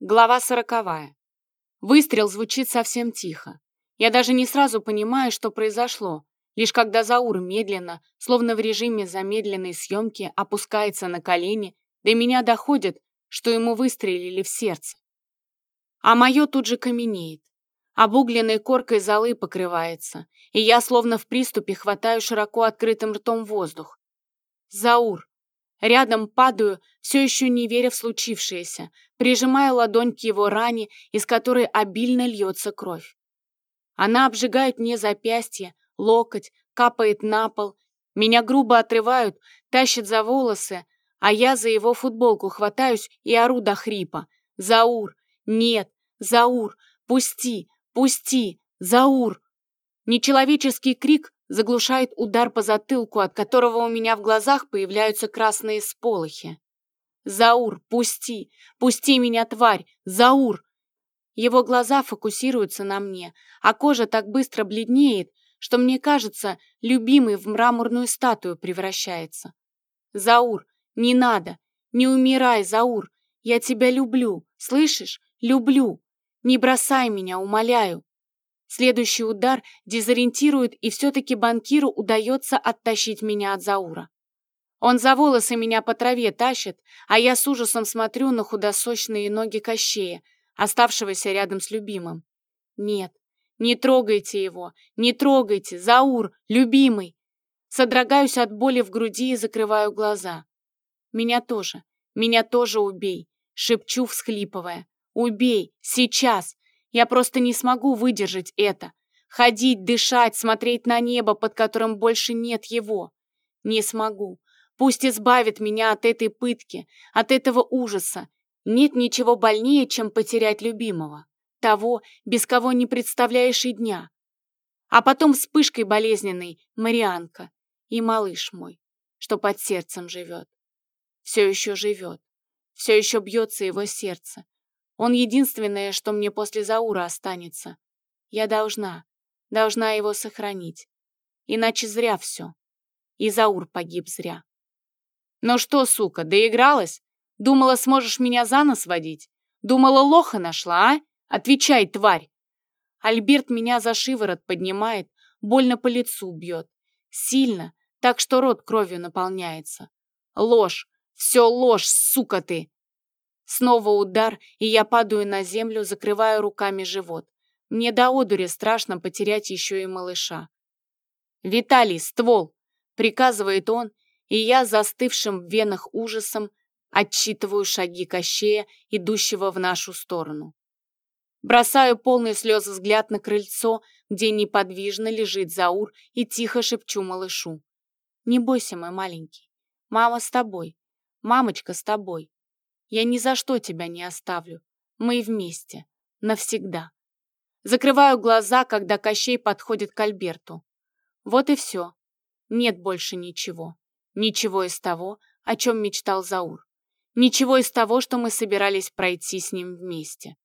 Глава сороковая. Выстрел звучит совсем тихо. Я даже не сразу понимаю, что произошло, лишь когда Заур медленно, словно в режиме замедленной съемки, опускается на колени, до меня доходит, что ему выстрелили в сердце. А мое тут же каменеет. Обугленной коркой золы покрывается, и я словно в приступе хватаю широко открытым ртом воздух. Заур. Рядом падаю, все еще не веря в случившееся, прижимая ладонь к его ране, из которой обильно льется кровь. Она обжигает мне запястье, локоть, капает на пол. Меня грубо отрывают, тащат за волосы, а я за его футболку хватаюсь и ору до хрипа. «Заур! Нет! Заур! Пусти! Пусти! Заур!» Нечеловеческий крик заглушает удар по затылку, от которого у меня в глазах появляются красные сполохи. «Заур, пусти! Пусти меня, тварь! Заур!» Его глаза фокусируются на мне, а кожа так быстро бледнеет, что мне кажется, любимый в мраморную статую превращается. «Заур, не надо! Не умирай, Заур! Я тебя люблю, слышишь? Люблю! Не бросай меня, умоляю!» Следующий удар дезориентирует, и все-таки банкиру удается оттащить меня от Заура. Он за волосы меня по траве тащит, а я с ужасом смотрю на худосочные ноги Кощея, оставшегося рядом с любимым. Нет, не трогайте его, не трогайте, Заур, любимый. Содрогаюсь от боли в груди и закрываю глаза. Меня тоже, меня тоже убей, шепчу, всхлипывая. Убей, сейчас. Я просто не смогу выдержать это. Ходить, дышать, смотреть на небо, под которым больше нет его. Не смогу. Пусть избавит меня от этой пытки, от этого ужаса. Нет ничего больнее, чем потерять любимого. Того, без кого не представляешь и дня. А потом вспышкой болезненной Марианка и малыш мой, что под сердцем живет. Все еще живет. Все еще бьется его сердце. Он единственное, что мне после Заура останется. Я должна, должна его сохранить. Иначе зря все. И Заур погиб зря. «Ну что, сука, доигралась? Думала, сможешь меня за нос водить? Думала, лоха нашла, а? Отвечай, тварь!» Альберт меня за шиворот поднимает, больно по лицу бьет. Сильно, так что рот кровью наполняется. Ложь, все ложь, сука ты! Снова удар, и я падаю на землю, закрываю руками живот. Мне до одури страшно потерять еще и малыша. «Виталий, ствол!» — приказывает он, и я, застывшим в венах ужасом, отчитываю шаги Кощея, идущего в нашу сторону. Бросаю полный слез взгляд на крыльцо, где неподвижно лежит Заур, и тихо шепчу малышу. «Не бойся, мой маленький. Мама с тобой. Мамочка с тобой. Я ни за что тебя не оставлю. Мы вместе. Навсегда». Закрываю глаза, когда Кощей подходит к Альберту. Вот и все. Нет больше ничего. Ничего из того, о чем мечтал Заур. Ничего из того, что мы собирались пройти с ним вместе.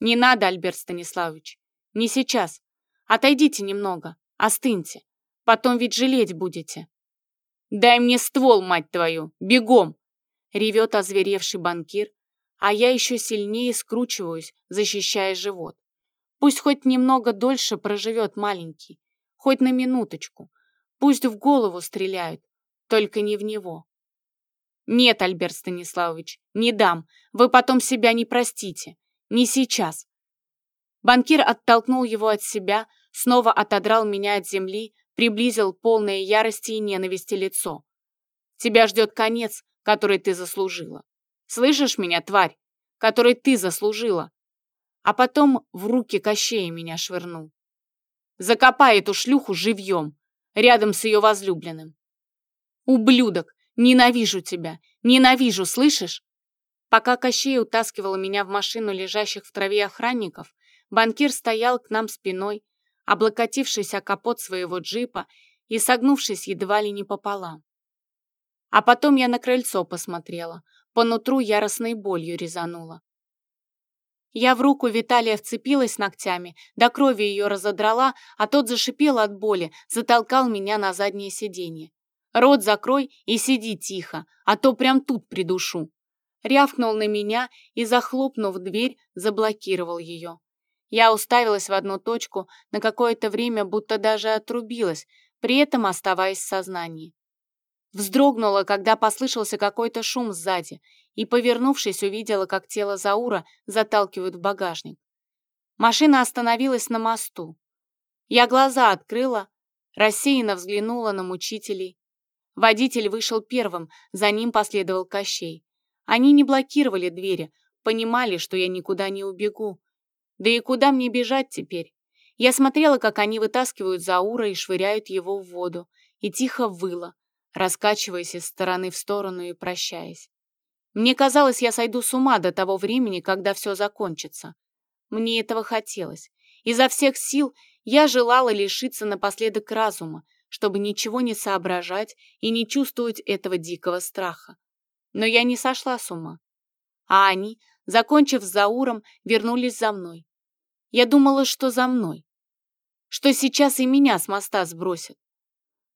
Не надо, Альберт Станиславович. Не сейчас. Отойдите немного, остыньте. Потом ведь жалеть будете. Дай мне ствол, мать твою, бегом! Ревет озверевший банкир, а я еще сильнее скручиваюсь, защищая живот. Пусть хоть немного дольше проживет маленький, хоть на минуточку. Пусть в голову стреляют, только не в него. Нет, Альберт Станиславович, не дам. Вы потом себя не простите. Не сейчас. Банкир оттолкнул его от себя, снова отодрал меня от земли, приблизил полное ярости и ненависти лицо. Тебя ждет конец, который ты заслужила. Слышишь меня, тварь? Который ты заслужила. А потом в руки Кощея меня швырнул. Закопай эту шлюху живьем, рядом с ее возлюбленным. «Ублюдок! Ненавижу тебя! Ненавижу, слышишь?» Пока Кощей утаскивал меня в машину лежащих в траве охранников, банкир стоял к нам спиной, облокотившись о капот своего джипа и согнувшись едва ли не пополам. А потом я на крыльцо посмотрела, по нутру яростной болью резанула. Я в руку Виталия вцепилась ногтями, до крови ее разодрала, а тот зашипел от боли, затолкал меня на заднее сиденье. Рот закрой и сиди тихо, а то прям тут придушу. рявкнул на меня и, захлопнув дверь, заблокировал ее. Я уставилась в одну точку, на какое-то время будто даже отрубилась, при этом оставаясь в сознании. Вздрогнула, когда послышался какой-то шум сзади, и, повернувшись, увидела, как тело Заура заталкивают в багажник. Машина остановилась на мосту. Я глаза открыла, рассеянно взглянула на мучителей. Водитель вышел первым, за ним последовал Кощей. Они не блокировали двери, понимали, что я никуда не убегу. Да и куда мне бежать теперь? Я смотрела, как они вытаскивают Заура и швыряют его в воду, и тихо выла, раскачиваясь из стороны в сторону и прощаясь. Мне казалось, я сойду с ума до того времени, когда все закончится. Мне этого хотелось. Изо всех сил я желала лишиться напоследок разума, чтобы ничего не соображать и не чувствовать этого дикого страха. Но я не сошла с ума. А они, закончив с Зауром, вернулись за мной. Я думала, что за мной что сейчас и меня с моста сбросят.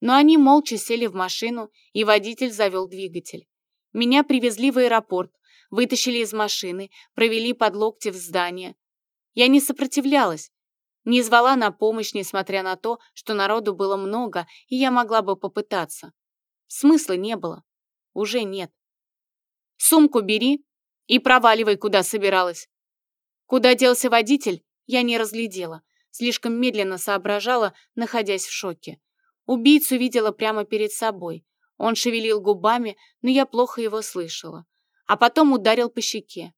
Но они молча сели в машину, и водитель завел двигатель. Меня привезли в аэропорт, вытащили из машины, провели под локти в здание. Я не сопротивлялась, не звала на помощь, несмотря на то, что народу было много, и я могла бы попытаться. Смысла не было. Уже нет. Сумку бери и проваливай, куда собиралась. Куда делся водитель, я не разглядела слишком медленно соображала, находясь в шоке. Убийцу видела прямо перед собой. Он шевелил губами, но я плохо его слышала. А потом ударил по щеке.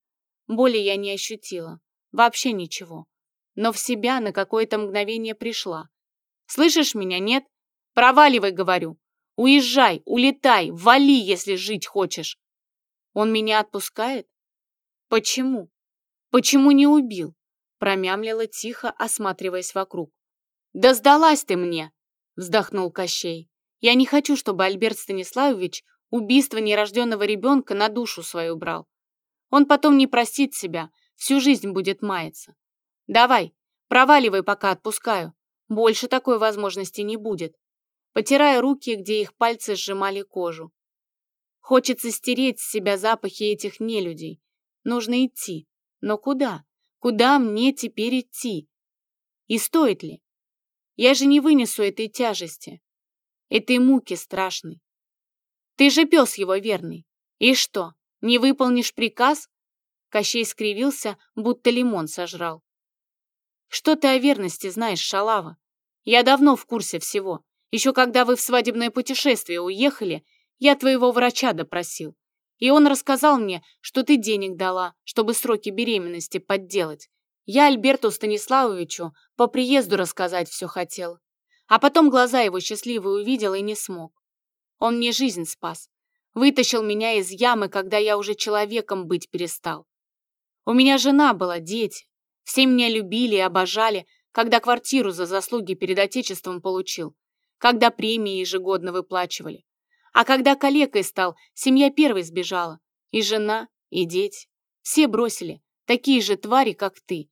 Боли я не ощутила. Вообще ничего. Но в себя на какое-то мгновение пришла. «Слышишь меня, нет? Проваливай, говорю. Уезжай, улетай, вали, если жить хочешь». Он меня отпускает? Почему? Почему не убил? промямлила тихо, осматриваясь вокруг. «Да сдалась ты мне!» — вздохнул Кощей. «Я не хочу, чтобы Альберт Станиславович убийство нерожденного ребенка на душу свою брал. Он потом не простит себя, всю жизнь будет маяться. Давай, проваливай, пока отпускаю. Больше такой возможности не будет. Потирая руки, где их пальцы сжимали кожу. Хочется стереть с себя запахи этих нелюдей. Нужно идти. Но куда? Куда мне теперь идти? И стоит ли? Я же не вынесу этой тяжести, этой муки страшной. Ты же пес его верный. И что, не выполнишь приказ? Кощей скривился, будто лимон сожрал. Что ты о верности знаешь, шалава? Я давно в курсе всего. Еще когда вы в свадебное путешествие уехали, я твоего врача допросил. И он рассказал мне, что ты денег дала, чтобы сроки беременности подделать. Я Альберту Станиславовичу по приезду рассказать все хотел. А потом глаза его счастливые увидел и не смог. Он мне жизнь спас. Вытащил меня из ямы, когда я уже человеком быть перестал. У меня жена была, дети. Все меня любили и обожали, когда квартиру за заслуги перед Отечеством получил, когда премии ежегодно выплачивали. А когда калекой стал, семья первой сбежала. И жена, и дети. Все бросили, такие же твари, как ты.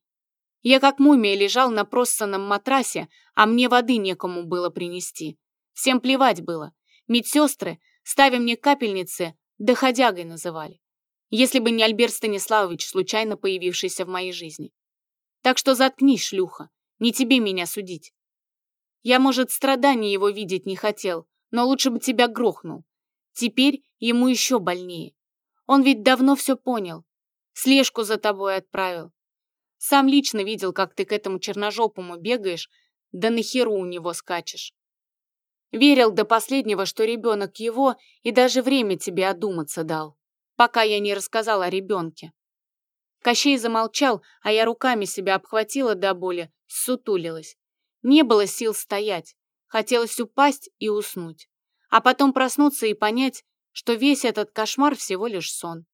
Я как мумия лежал на проссанном матрасе, а мне воды некому было принести. Всем плевать было. Медсестры, ставя мне капельницы, доходягой называли. Если бы не Альберт Станиславович, случайно появившийся в моей жизни. Так что заткнись, шлюха, не тебе меня судить. Я, может, страданий его видеть не хотел, но лучше бы тебя грохнул. Теперь ему еще больнее. Он ведь давно все понял. Слежку за тобой отправил. Сам лично видел, как ты к этому черножопому бегаешь, да на херу у него скачешь. Верил до последнего, что ребенок его, и даже время тебе одуматься дал, пока я не рассказал о ребенке. Кощей замолчал, а я руками себя обхватила до боли, сутулилась. Не было сил стоять. Хотелось упасть и уснуть, а потом проснуться и понять, что весь этот кошмар всего лишь сон.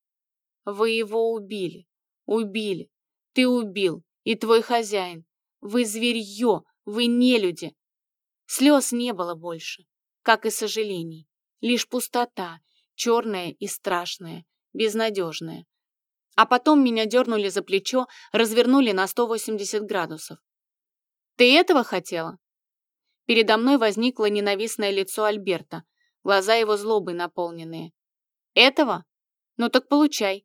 Вы его убили, убили, ты убил, и твой хозяин. Вы зверье, вы не люди. Слез не было больше, как и сожалений. Лишь пустота, черная и страшная, безнадежная. А потом меня дернули за плечо, развернули на 180 градусов. «Ты этого хотела?» Передо мной возникло ненавистное лицо Альберта, глаза его злобой наполненные. «Этого? Ну так получай.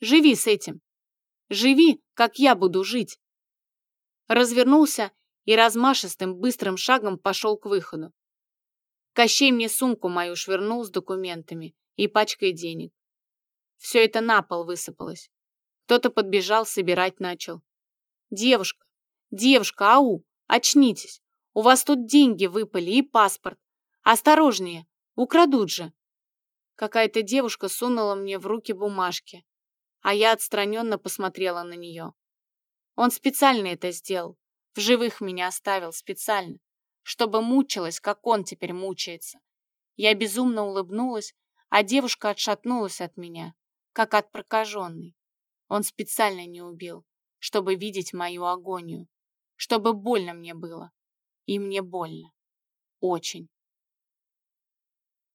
Живи с этим. Живи, как я буду жить. Развернулся и размашистым быстрым шагом пошел к выходу. Кощей мне сумку мою швырнул с документами и пачкой денег. Все это на пол высыпалось. Кто-то подбежал, собирать начал. «Девушка, девушка, ау, очнитесь! У вас тут деньги выпали и паспорт. Осторожнее, украдут же!» Какая-то девушка сунула мне в руки бумажки, а я отстраненно посмотрела на нее. Он специально это сделал, в живых меня оставил специально, чтобы мучилась, как он теперь мучается. Я безумно улыбнулась, а девушка отшатнулась от меня, как от прокаженной. Он специально не убил, чтобы видеть мою агонию, чтобы больно мне было. И мне больно. Очень.